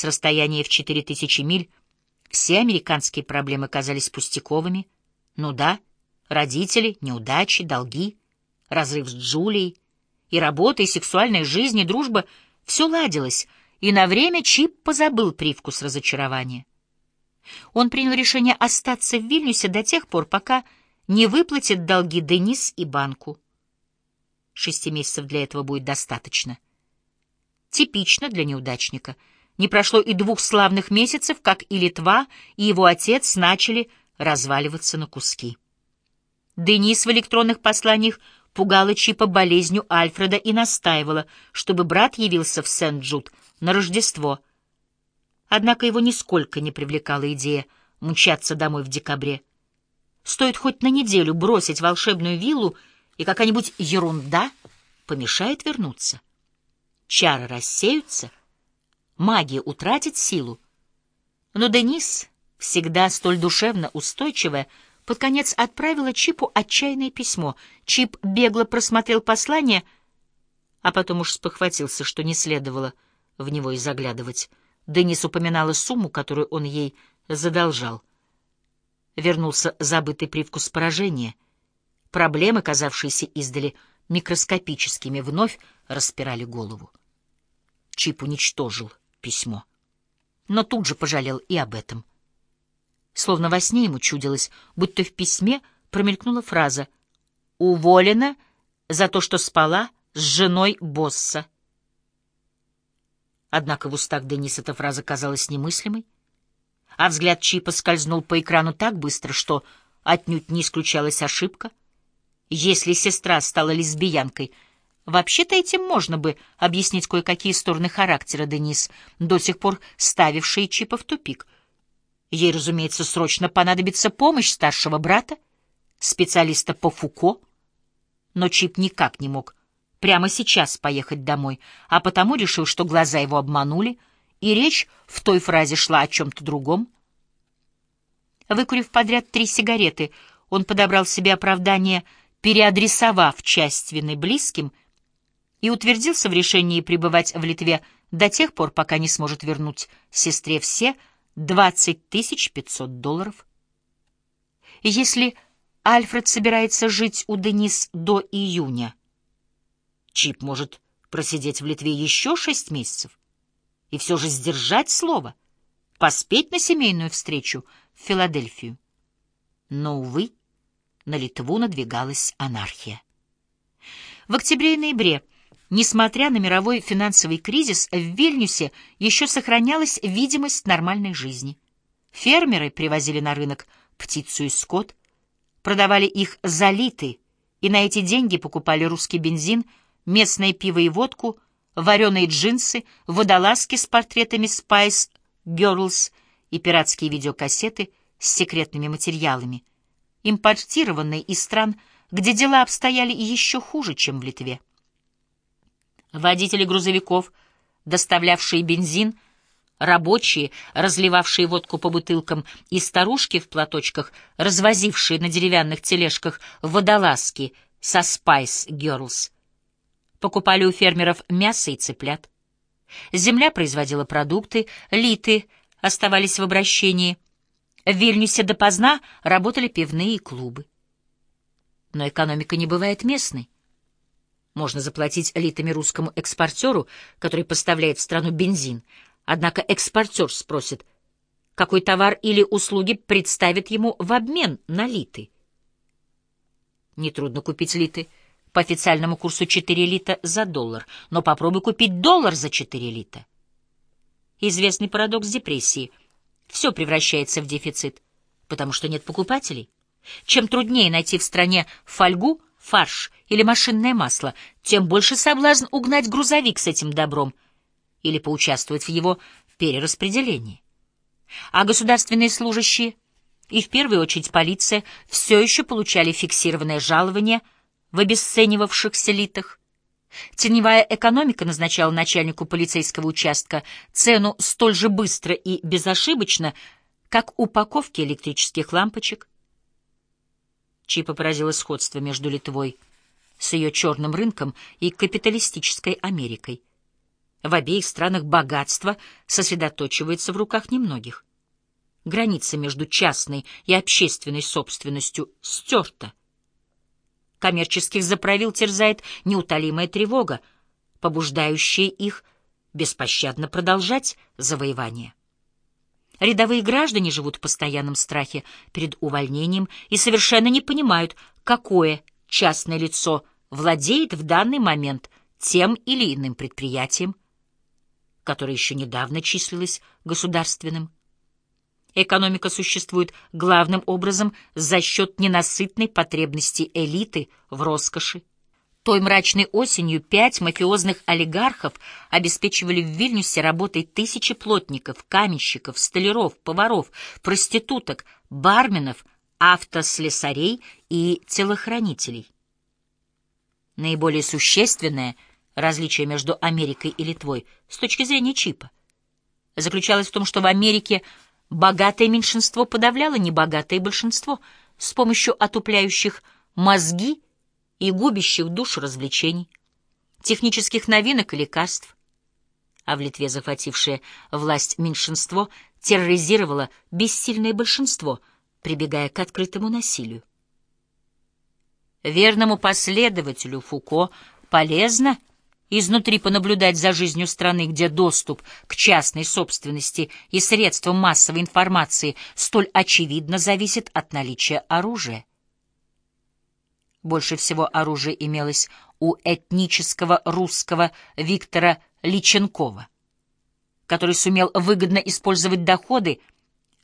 С расстояния в 4000 миль все американские проблемы казались пустяковыми. Ну да, родители, неудачи, долги, разрыв с Джулией, и работа, и сексуальная жизнь, и дружба — все ладилось, и на время Чип позабыл привкус разочарования. Он принял решение остаться в Вильнюсе до тех пор, пока не выплатит долги Денис и банку. Шести месяцев для этого будет достаточно. Типично для неудачника — не прошло и двух славных месяцев, как и Литва, и его отец начали разваливаться на куски. Денис в электронных посланиях пугала Чипа болезнью Альфреда и настаивала, чтобы брат явился в Сент-Джуд на Рождество. Однако его нисколько не привлекала идея мчаться домой в декабре. Стоит хоть на неделю бросить волшебную виллу, и какая-нибудь ерунда помешает вернуться. Чары рассеются — магия утратит силу. Но Денис, всегда столь душевно устойчивая, под конец отправила Чипу отчаянное письмо. Чип бегло просмотрел послание, а потом уж спохватился, что не следовало в него и заглядывать. Денис упоминала сумму, которую он ей задолжал. Вернулся забытый привкус поражения. Проблемы, казавшиеся издали микроскопическими, вновь распирали голову. Чип уничтожил письмо. Но тут же пожалел и об этом. Словно во сне ему чудилось, будто в письме промелькнула фраза «Уволена за то, что спала с женой босса». Однако в устах Дениса эта фраза казалась немыслимой, а взгляд Чипа скользнул по экрану так быстро, что отнюдь не исключалась ошибка. Если сестра стала лесбиянкой — Вообще-то этим можно бы объяснить кое-какие стороны характера Денис, до сих пор ставившие Чипа в тупик. Ей, разумеется, срочно понадобится помощь старшего брата, специалиста по Фуко, но Чип никак не мог прямо сейчас поехать домой, а потому решил, что глаза его обманули, и речь в той фразе шла о чем-то другом. Выкурив подряд три сигареты, он подобрал себе оправдание, переадресовав часть вины близким — и утвердился в решении пребывать в Литве до тех пор, пока не сможет вернуть сестре все 20 500 долларов. Если Альфред собирается жить у Денис до июня, Чип может просидеть в Литве еще шесть месяцев и все же сдержать слово, поспеть на семейную встречу в Филадельфию. Но, увы, на Литву надвигалась анархия. В октябре и ноябре Несмотря на мировой финансовый кризис, в Вильнюсе еще сохранялась видимость нормальной жизни. Фермеры привозили на рынок птицу и скот, продавали их за литы, и на эти деньги покупали русский бензин, местное пиво и водку, вареные джинсы, водолазки с портретами Spice Girls и пиратские видеокассеты с секретными материалами, импортированные из стран, где дела обстояли еще хуже, чем в Литве. Водители грузовиков, доставлявшие бензин, рабочие, разливавшие водку по бутылкам, и старушки в платочках, развозившие на деревянных тележках водолазки со Spice Girls, покупали у фермеров мясо и цыплят. Земля производила продукты, литы оставались в обращении. В Вильнюсе допоздна работали пивные клубы. Но экономика не бывает местной. Можно заплатить элитами русскому экспортеру, который поставляет в страну бензин. Однако экспортер спросит, какой товар или услуги представит ему в обмен на литы. Нетрудно купить литы по официальному курсу 4 лита за доллар, но попробуй купить доллар за 4 лита. Известный парадокс депрессии. Все превращается в дефицит, потому что нет покупателей. Чем труднее найти в стране фольгу, фарш или машинное масло, тем больше соблазн угнать грузовик с этим добром или поучаствовать в его перераспределении. А государственные служащие, и в первую очередь полиция, все еще получали фиксированное жалование в обесценивавшихся литах. Теневая экономика назначала начальнику полицейского участка цену столь же быстро и безошибочно, как упаковки электрических лампочек, Чипа поразило сходство между Литвой с ее черным рынком и капиталистической Америкой. В обеих странах богатство сосредоточивается в руках немногих. Граница между частной и общественной собственностью стерта. Коммерческих заправил терзает неутолимая тревога, побуждающая их беспощадно продолжать завоевание. Рядовые граждане живут в постоянном страхе перед увольнением и совершенно не понимают, какое частное лицо владеет в данный момент тем или иным предприятием, которое еще недавно числилось государственным. Экономика существует главным образом за счет ненасытной потребности элиты в роскоши, той мрачной осенью пять мафиозных олигархов обеспечивали в Вильнюсе работой тысячи плотников, каменщиков, столяров, поваров, проституток, барменов, автослесарей и телохранителей. Наиболее существенное различие между Америкой и Литвой с точки зрения чипа заключалось в том, что в Америке богатое меньшинство подавляло небогатое большинство с помощью отупляющих мозги и губящих душ развлечений, технических новинок и лекарств. А в Литве захватившее власть меньшинство терроризировало бессильное большинство, прибегая к открытому насилию. Верному последователю Фуко полезно изнутри понаблюдать за жизнью страны, где доступ к частной собственности и средствам массовой информации столь очевидно зависит от наличия оружия. Больше всего оружия имелось у этнического русского Виктора Личенкова, который сумел выгодно использовать доходы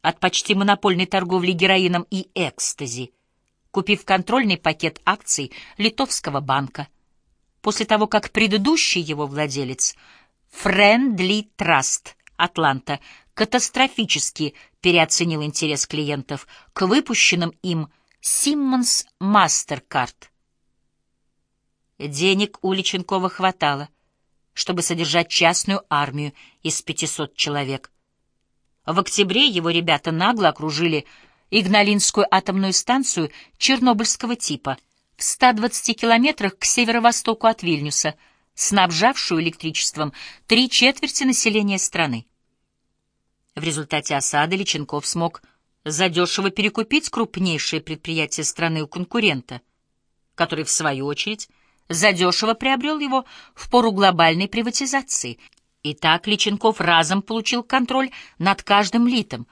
от почти монопольной торговли героином и экстази, купив контрольный пакет акций Литовского банка. После того, как предыдущий его владелец, Friendly Trust Атланта, катастрофически переоценил интерес клиентов к выпущенным им Симмонс Мастеркард. Денег у Личенкова хватало, чтобы содержать частную армию из 500 человек. В октябре его ребята нагло окружили Игналинскую атомную станцию чернобыльского типа в 120 километрах к северо-востоку от Вильнюса, снабжавшую электричеством три четверти населения страны. В результате осады Личенков смог задешево перекупить крупнейшее предприятие страны у конкурента, который, в свою очередь, задешево приобрел его в пору глобальной приватизации. И так Личенков разом получил контроль над каждым литом,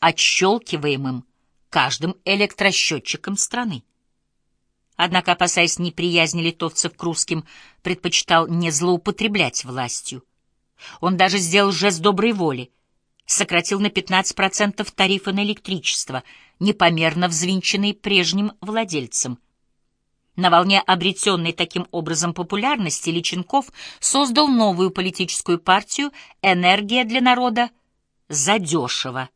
отщелкиваемым каждым электросчетчиком страны. Однако, опасаясь неприязни литовцев к русским, предпочитал не злоупотреблять властью. Он даже сделал жест доброй воли — сократил на 15% тарифы на электричество, непомерно взвинченные прежним владельцем. На волне обретенной таким образом популярности Личенков создал новую политическую партию «Энергия для народа» задешево.